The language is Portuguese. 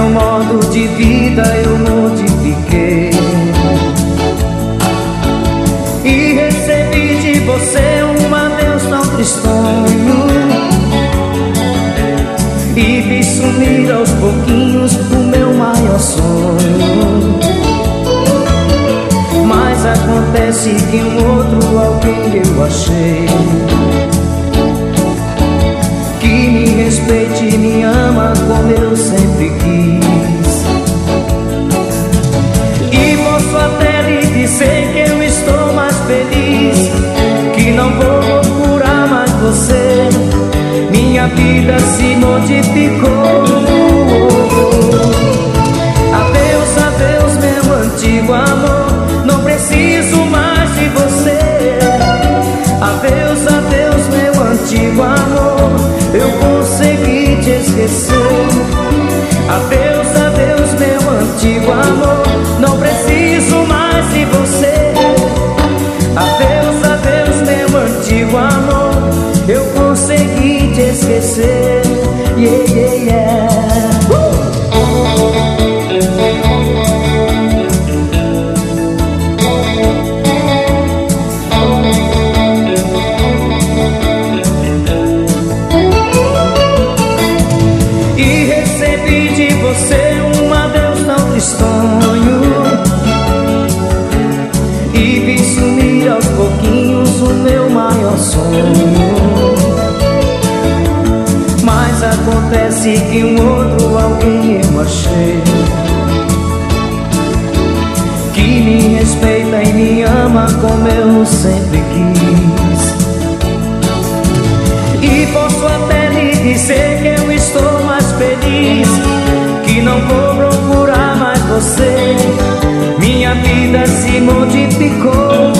meu modo de vida eu modifiquei. E recebi de você um adeus tão tristonho. E vi sumir aos pouquinhos o meu maior sonho. Mas acontece que um outro alguém eu achei. Respeite e me ama você. Minha vida se modificou. Adeus, adeus, meu antigo amor, não preciso mais de você. Adeus, adeus, meu antigo amor, eu esquecer. Adeus, adeus, meu antigo amor. Esquecer. Yeah, yeah, yeah. Acontece que um outro alguém eu achei. Que me respeita e me ama como eu sempre quis. E posso até lhe dizer que eu estou mais feliz. Que não vou procurar mais você. Minha vida se modificou